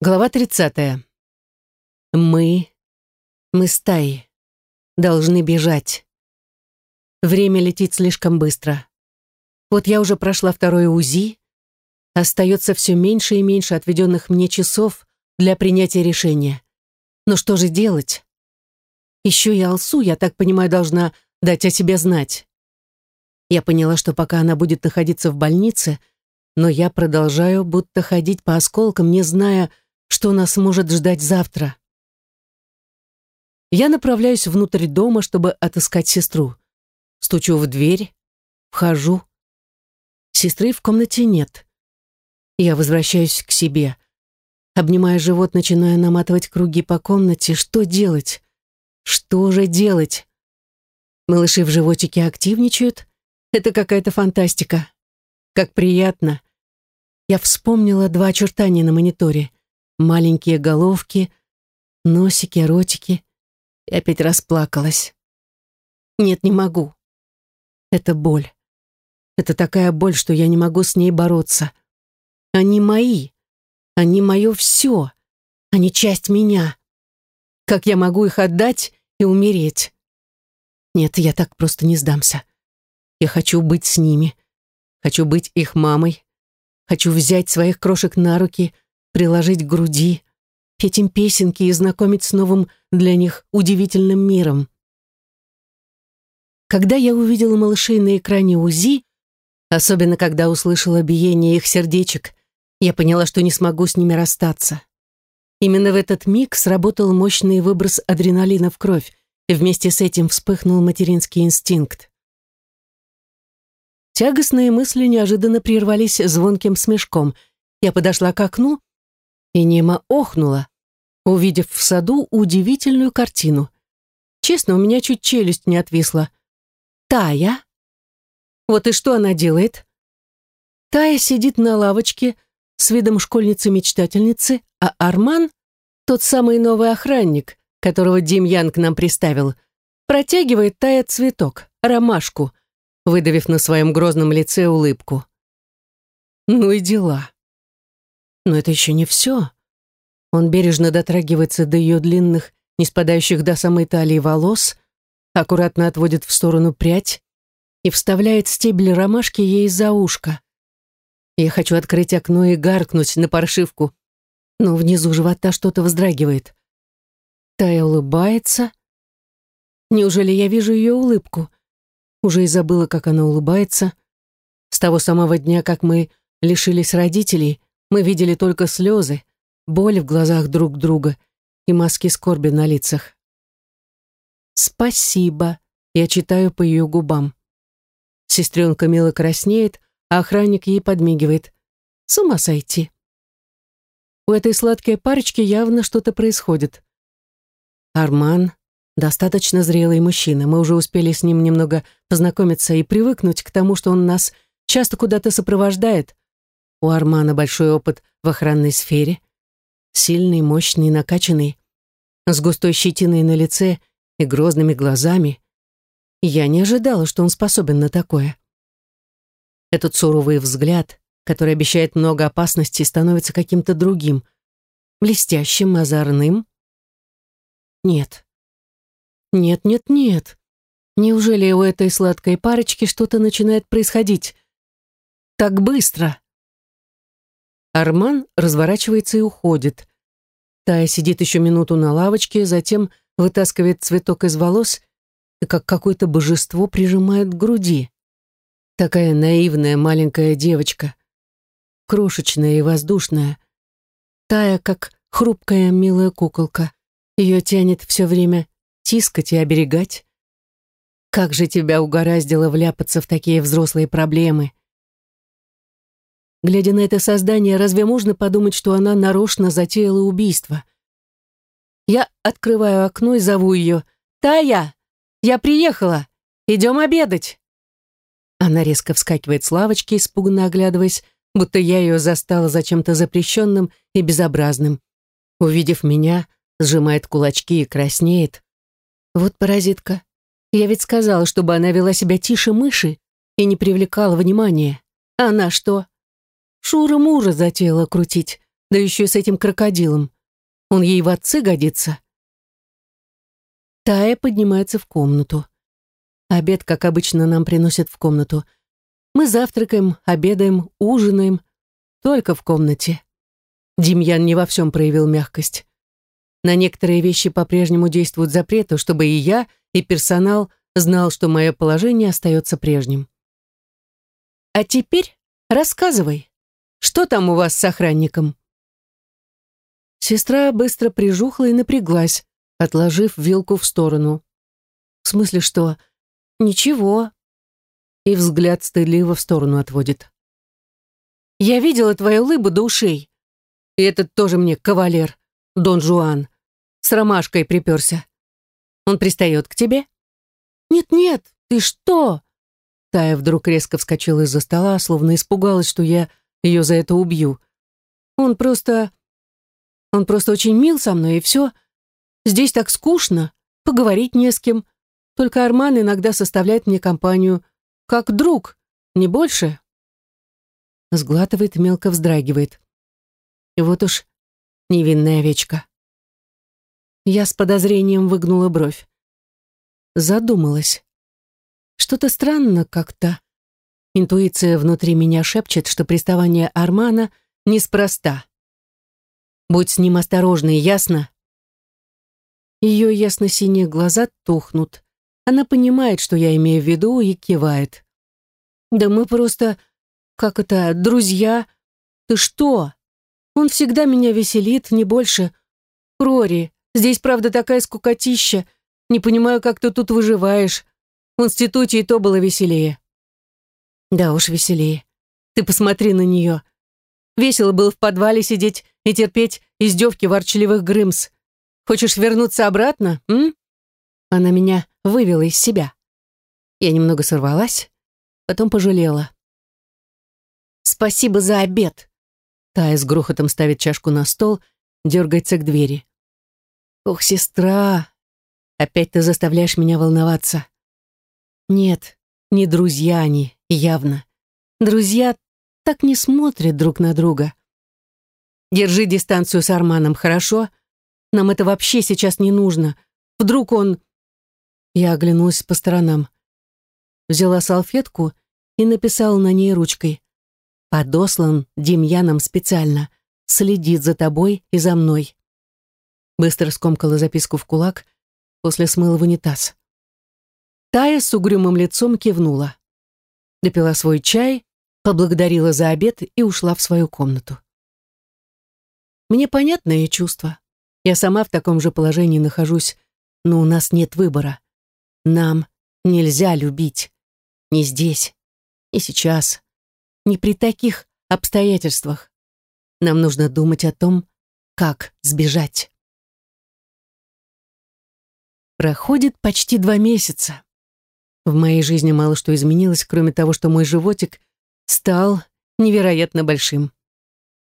Глава 30. Мы, мы стаи, должны бежать. Время летит слишком быстро. Вот я уже прошла второе УЗИ, остается все меньше и меньше отведенных мне часов для принятия решения. Но что же делать? Еще и Алсу, я так понимаю, должна дать о себе знать. Я поняла, что пока она будет находиться в больнице, но я продолжаю будто ходить по осколкам, не зная, что нас может ждать завтра. Я направляюсь внутрь дома, чтобы отыскать сестру. Стучу в дверь, вхожу. Сестры в комнате нет. Я возвращаюсь к себе. Обнимая живот, начинаю наматывать круги по комнате. Что делать? Что же делать? Малыши в животике активничают? Это какая-то фантастика. Как приятно. Я вспомнила два очертания на мониторе маленькие головки, носики, ротики, и опять расплакалась. Нет, не могу. Это боль. Это такая боль, что я не могу с ней бороться. Они мои. Они мое все. Они часть меня. Как я могу их отдать и умереть? Нет, я так просто не сдамся. Я хочу быть с ними. Хочу быть их мамой. Хочу взять своих крошек на руки — приложить к груди, петь им песенки и знакомить с новым для них удивительным миром. Когда я увидела малышей на экране УЗИ, особенно когда услышала биение их сердечек, я поняла, что не смогу с ними расстаться. Именно в этот миг сработал мощный выброс адреналина в кровь, и вместе с этим вспыхнул материнский инстинкт. Тягостные мысли неожиданно прервались звонким смешком. Я подошла к окну и Нема охнула, увидев в саду удивительную картину. Честно, у меня чуть челюсть не отвисла. Тая? Вот и что она делает? Тая сидит на лавочке с видом школьницы-мечтательницы, а Арман, тот самый новый охранник, которого Демьян к нам приставил, протягивает Тая цветок, ромашку, выдавив на своем грозном лице улыбку. Ну и дела. Но это еще не все. Он бережно дотрагивается до ее длинных, не спадающих до самой талии волос, аккуратно отводит в сторону прядь и вставляет стебель ромашки ей за ушко. Я хочу открыть окно и гаркнуть на паршивку, но внизу живота что-то вздрагивает. Тая улыбается. Неужели я вижу ее улыбку? Уже и забыла, как она улыбается. С того самого дня, как мы лишились родителей, мы видели только слезы, боль в глазах друг друга и маски скорби на лицах. «Спасибо», — я читаю по ее губам. Сестренка мило краснеет, а охранник ей подмигивает. С ума сойти. У этой сладкой парочки явно что-то происходит. Арман — достаточно зрелый мужчина. Мы уже успели с ним немного познакомиться и привыкнуть к тому, что он нас часто куда-то сопровождает, у Армана большой опыт в охранной сфере. Сильный, мощный, накачанный, с густой щетиной на лице и грозными глазами. Я не ожидала, что он способен на такое. Этот суровый взгляд, который обещает много опасностей, становится каким-то другим, блестящим, озорным. Нет. Нет, нет, нет. Неужели у этой сладкой парочки что-то начинает происходить? Так быстро. Арман разворачивается и уходит. Тая сидит еще минуту на лавочке, затем вытаскивает цветок из волос и как какое-то божество прижимает к груди. Такая наивная маленькая девочка, крошечная и воздушная. Тая, как хрупкая милая куколка. Ее тянет все время тискать и оберегать. Как же тебя угораздило вляпаться в такие взрослые проблемы? Глядя на это создание, разве можно подумать, что она нарочно затеяла убийство? Я открываю окно и зову ее. «Тая! Я приехала! Идем обедать!» Она резко вскакивает с лавочки, испуганно оглядываясь, будто я ее застала за чем-то запрещенным и безобразным. Увидев меня, сжимает кулачки и краснеет. Вот паразитка. Я ведь сказала, чтобы она вела себя тише мыши и не привлекала внимания. Она что, Шура мужа затеяла крутить. да еще с этим крокодилом. Он ей в отцы годится. Тая поднимается в комнату. Обед, как обычно, нам приносят в комнату. Мы завтракаем, обедаем, ужинаем. Только в комнате. Демьян не во всем проявил мягкость. На некоторые вещи по-прежнему действуют запреты, чтобы и я, и персонал знал, что мое положение остается прежним. А теперь рассказывай, что там у вас с охранником? Сестра быстро прижухла и напряглась, отложив вилку в сторону. В смысле, что? Ничего. И взгляд стыдливо в сторону отводит. Я видела твою лыбу до ушей. И этот тоже мне кавалер, Дон Жуан. С ромашкой приперся. Он пристает к тебе? Нет-нет, ты что? Тая вдруг резко вскочила из-за стола, словно испугалась, что я ее за это убью. Он просто... Он просто очень мил со мной, и все. Здесь так скучно, поговорить не с кем. Только Арман иногда составляет мне компанию. Как друг, не больше. Сглатывает, мелко вздрагивает. И вот уж невинная овечка. Я с подозрением выгнула бровь. Задумалась. Что-то странно как-то. Интуиция внутри меня шепчет, что приставание Армана неспроста. Будь с ним осторожной, ясно? Ее ясно-синие глаза тухнут. Она понимает, что я имею в виду, и кивает. «Да мы просто... Как это? Друзья? Ты что? Он всегда меня веселит, не больше. Рори, здесь правда такая скукотища. Не понимаю, как ты тут выживаешь. В институте и то было веселее». «Да уж, веселее. Ты посмотри на нее. Весело было в подвале сидеть и терпеть издевки ворчливых Грымс. Хочешь вернуться обратно, м? Она меня вывела из себя. Я немного сорвалась, потом пожалела. «Спасибо за обед!» Тая с грохотом ставит чашку на стол, дергается к двери. «Ох, сестра, опять ты заставляешь меня волноваться». «Нет, не друзья они, явно. Друзья так не смотрят друг на друга. Держи дистанцию с Арманом, хорошо? Нам это вообще сейчас не нужно. Вдруг он...» Я оглянулась по сторонам. Взяла салфетку и написала на ней ручкой. «Подослан Демьяном специально. Следит за тобой и за мной». Быстро скомкала записку в кулак, после смыла в унитаз. Тая с угрюмым лицом кивнула. Допила свой чай, поблагодарила за обед и ушла в свою комнату. Мне понятное чувство. Я сама в таком же положении нахожусь, но у нас нет выбора. Нам нельзя любить. Не здесь, не сейчас, не при таких обстоятельствах. Нам нужно думать о том, как сбежать. Проходит почти два месяца. В моей жизни мало что изменилось, кроме того, что мой животик стал невероятно большим.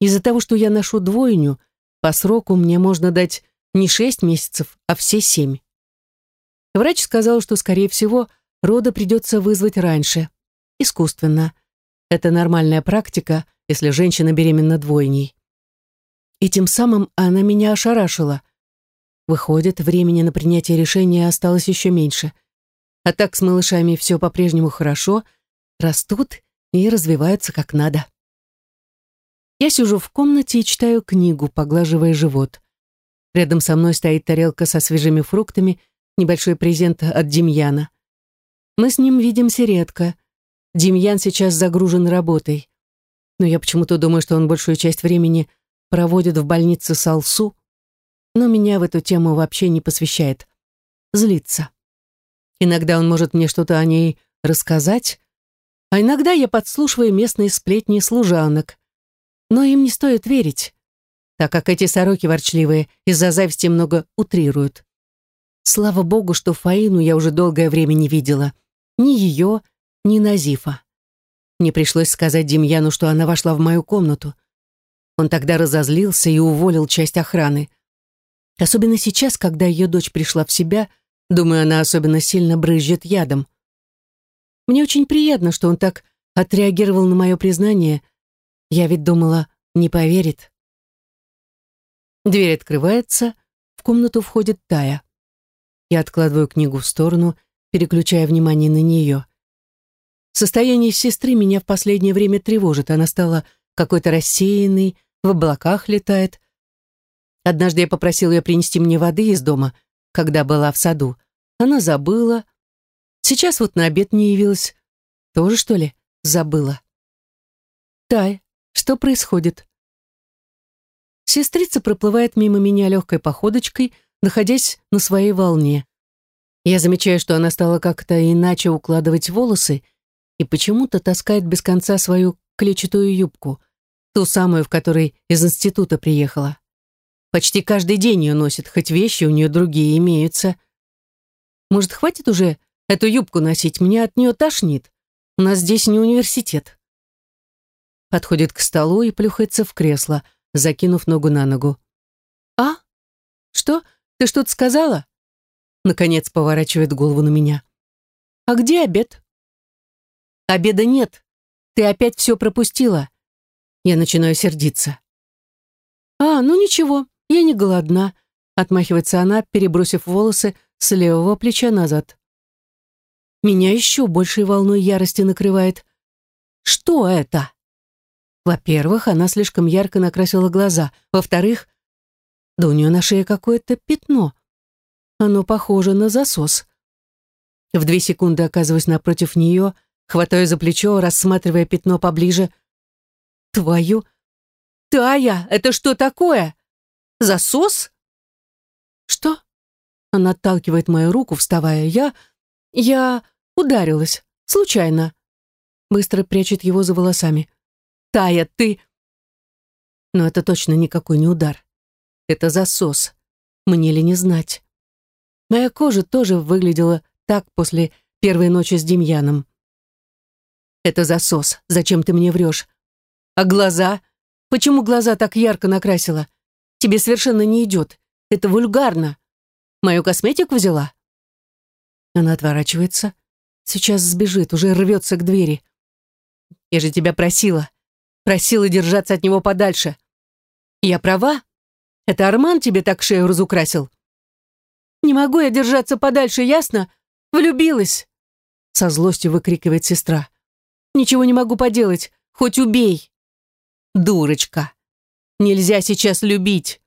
Из-за того, что я ношу двойню, по сроку мне можно дать не шесть месяцев, а все семь. Врач сказал, что, скорее всего, рода придется вызвать раньше, искусственно. Это нормальная практика, если женщина беременна двойней. И тем самым она меня ошарашила. Выходит, времени на принятие решения осталось еще меньше. А так с малышами все по-прежнему хорошо, растут и развиваются как надо. Я сижу в комнате и читаю книгу, поглаживая живот. Рядом со мной стоит тарелка со свежими фруктами, небольшой презент от Демьяна. Мы с ним видимся редко. Демьян сейчас загружен работой. Но я почему-то думаю, что он большую часть времени проводит в больнице с Алсу, но меня в эту тему вообще не посвящает. Злится. Иногда он может мне что-то о ней рассказать, а иногда я подслушиваю местные сплетни служанок. Но им не стоит верить, так как эти сороки ворчливые из-за зависти много утрируют. Слава богу, что Фаину я уже долгое время не видела. Ни ее, ни Назифа. Мне пришлось сказать Демьяну, что она вошла в мою комнату. Он тогда разозлился и уволил часть охраны. Особенно сейчас, когда ее дочь пришла в себя, думаю, она особенно сильно брызжет ядом. Мне очень приятно, что он так отреагировал на мое признание. Я ведь думала, не поверит. Дверь открывается, в комнату входит Тая. Я откладываю книгу в сторону, переключая внимание на нее. Состояние сестры меня в последнее время тревожит. Она стала какой-то рассеянной, в облаках летает. Однажды я попросил ее принести мне воды из дома, когда была в саду. Она забыла. Сейчас вот на обед не явилась. Тоже, что ли, забыла? Тай, что происходит? Сестрица проплывает мимо меня легкой походочкой, находясь на своей волне. Я замечаю, что она стала как-то иначе укладывать волосы и почему-то таскает без конца свою клетчатую юбку, ту самую, в которой из института приехала. Почти каждый день ее носит, хоть вещи у нее другие имеются. Может, хватит уже эту юбку носить? Мне от нее тошнит. У нас здесь не университет. Подходит к столу и плюхается в кресло, закинув ногу на ногу. «А? Что? Ты что-то сказала?» Наконец поворачивает голову на меня. «А где обед?» «Обеда нет. Ты опять все пропустила». Я начинаю сердиться. «А, ну ничего, я не голодна», отмахивается она, перебросив волосы с левого плеча назад. Меня еще большей волной ярости накрывает. Что это? Во-первых, она слишком ярко накрасила глаза. Во-вторых, да у нее на шее какое-то пятно. Оно похоже на засос. В две секунды оказываюсь напротив нее, хватаю за плечо, рассматривая пятно поближе. Твою... Тая, это что такое? Засос? Что? Она отталкивает мою руку, вставая. Я... Я ударилась. Случайно. Быстро прячет его за волосами. Тая, ты... Но это точно никакой не удар. Это засос. Мне ли не знать. Моя кожа тоже выглядела так после первой ночи с Демьяном. Это засос. Зачем ты мне врешь? А глаза? Почему глаза так ярко накрасила? Тебе совершенно не идет. Это вульгарно. Мою косметику взяла?» Она отворачивается. Сейчас сбежит, уже рвется к двери. «Я же тебя просила. Просила держаться от него подальше. Я права? Это Арман тебе так шею разукрасил?» «Не могу я держаться подальше, ясно? Влюбилась!» Со злостью выкрикивает сестра. «Ничего не могу поделать, хоть убей!» «Дурочка! Нельзя сейчас любить!»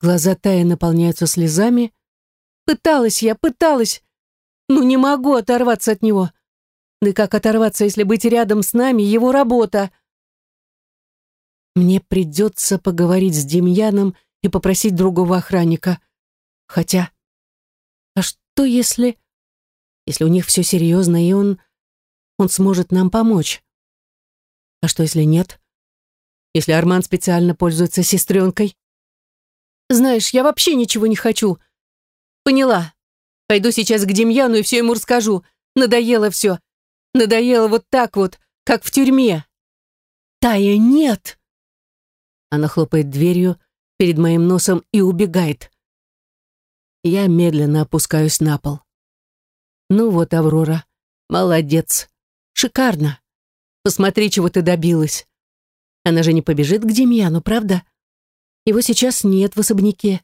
Глаза Тая наполняются слезами. Пыталась я, пыталась. Ну не могу оторваться от него. Да как оторваться, если быть рядом с нами, его работа? Мне придется поговорить с Демьяном и попросить другого охранника. Хотя... А что если... Если у них все серьезно, и он... Он сможет нам помочь? А что если нет? Если Арман специально пользуется сестренкой? Знаешь, я вообще ничего не хочу. Поняла. Пойду сейчас к Демьяну и все ему расскажу. Надоело все. Надоело вот так вот, как в тюрьме. Тая, нет. Она хлопает дверью перед моим носом и убегает. Я медленно опускаюсь на пол. Ну вот, Аврора, молодец. Шикарно. Посмотри, чего ты добилась. Она же не побежит к Демьяну, правда? Его сейчас нет в особняке.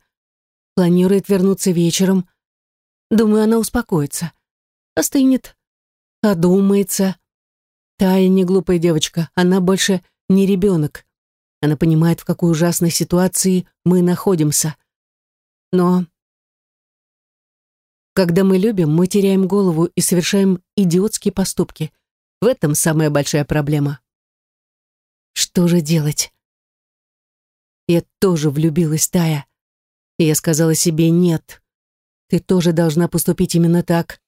Планирует вернуться вечером. Думаю, она успокоится. Остынет. Одумается. Тая не глупая девочка. Она больше не ребенок. Она понимает, в какой ужасной ситуации мы находимся. Но когда мы любим, мы теряем голову и совершаем идиотские поступки. В этом самая большая проблема. Что же делать? Я тоже влюбилась, Тая. И я сказала себе «нет». Ты тоже должна поступить именно так.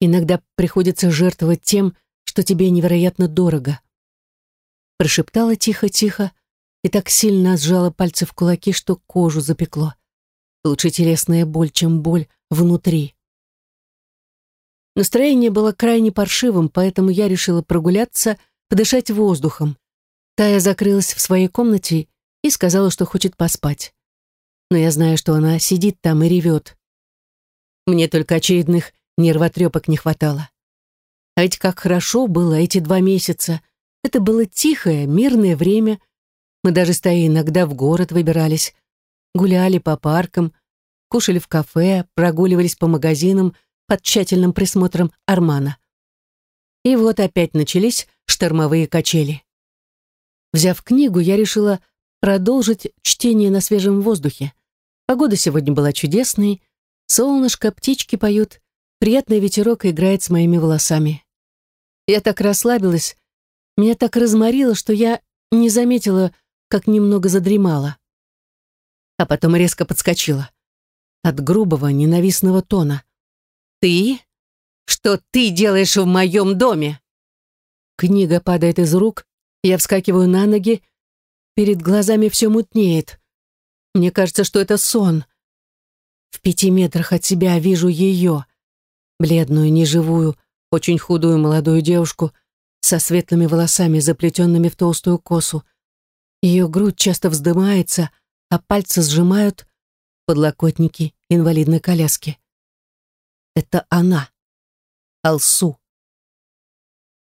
Иногда приходится жертвовать тем, что тебе невероятно дорого. Прошептала тихо-тихо и так сильно сжала пальцы в кулаки, что кожу запекло. Лучше телесная боль, чем боль внутри. Настроение было крайне паршивым, поэтому я решила прогуляться, подышать воздухом. Тая закрылась в своей комнате и сказала, что хочет поспать. Но я знаю, что она сидит там и ревет. Мне только очередных нервотрепок не хватало. А ведь как хорошо было эти два месяца. Это было тихое, мирное время. Мы даже с Таей иногда в город выбирались, гуляли по паркам, кушали в кафе, прогуливались по магазинам под тщательным присмотром Армана. И вот опять начались штормовые качели. Взяв книгу, я решила продолжить чтение на свежем воздухе. Погода сегодня была чудесной, солнышко, птички поют, приятный ветерок играет с моими волосами. Я так расслабилась, меня так разморило, что я не заметила, как немного задремала. А потом резко подскочила. От грубого, ненавистного тона. «Ты? Что ты делаешь в моем доме?» Книга падает из рук, я вскакиваю на ноги, перед глазами все мутнеет. Мне кажется, что это сон. В пяти метрах от себя вижу ее, бледную, неживую, очень худую молодую девушку со светлыми волосами, заплетенными в толстую косу. Ее грудь часто вздымается, а пальцы сжимают подлокотники инвалидной коляски. Это она, Алсу.